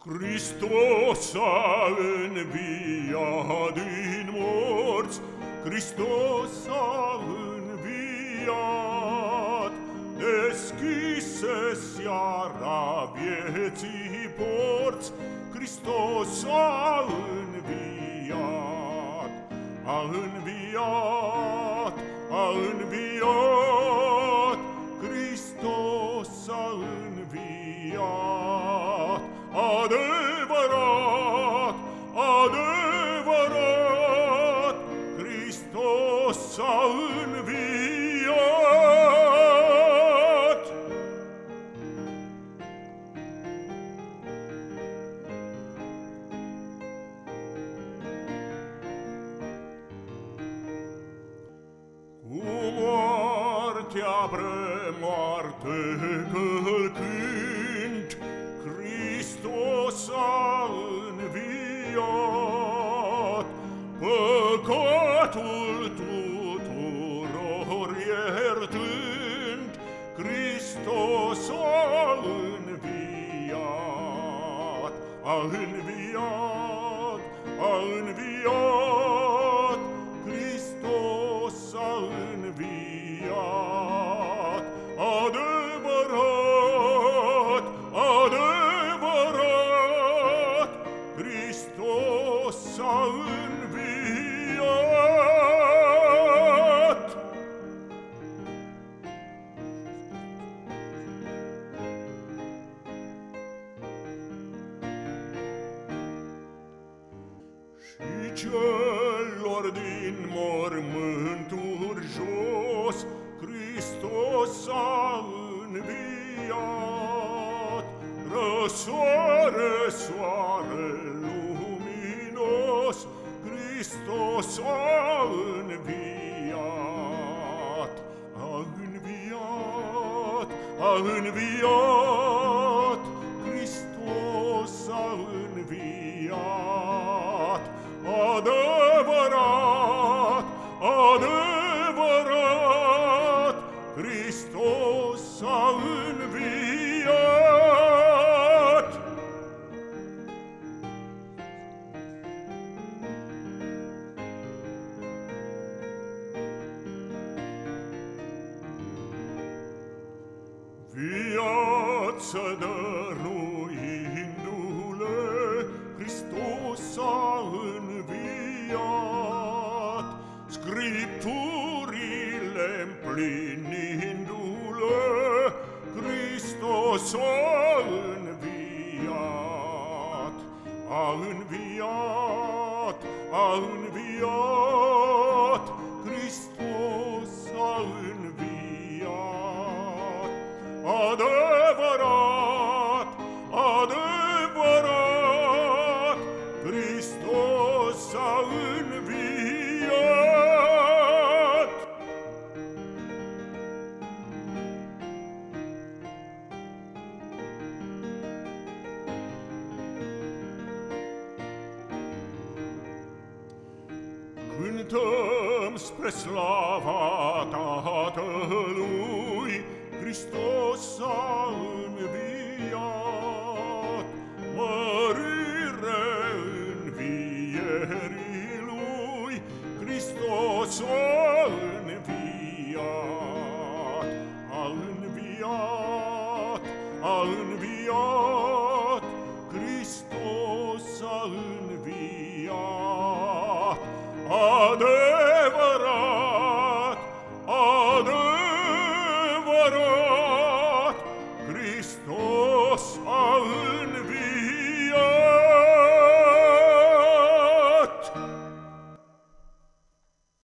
Christos a înviat din morți, Christos a înviat, Deschise seara vieții porți, Christos a înviat, a înviat, a înviat. adevărat, adevărat, Hristos s-a înviat. Cu moartea pre moarte călcând, păcatul tuturor iertând, Hristos a înviat, a înviat, a înviat, Hristos a înviat. celor din mormânturi jos, Hristos a înviat. Răsoare, soare luminos, Hristos a înviat, a înviat, a înviat, Hristos a înviat adevărat, adevărat, Hristos a înviat. Viață dăruită, s-a înviat, a înviat, a înviat. cântăm spre slava Tatălui, Hristos a înviat, mărire învierii Lui, Hristos a înviat, a înviat, a înviat. adevărat, adevărat, Hristos a înviat.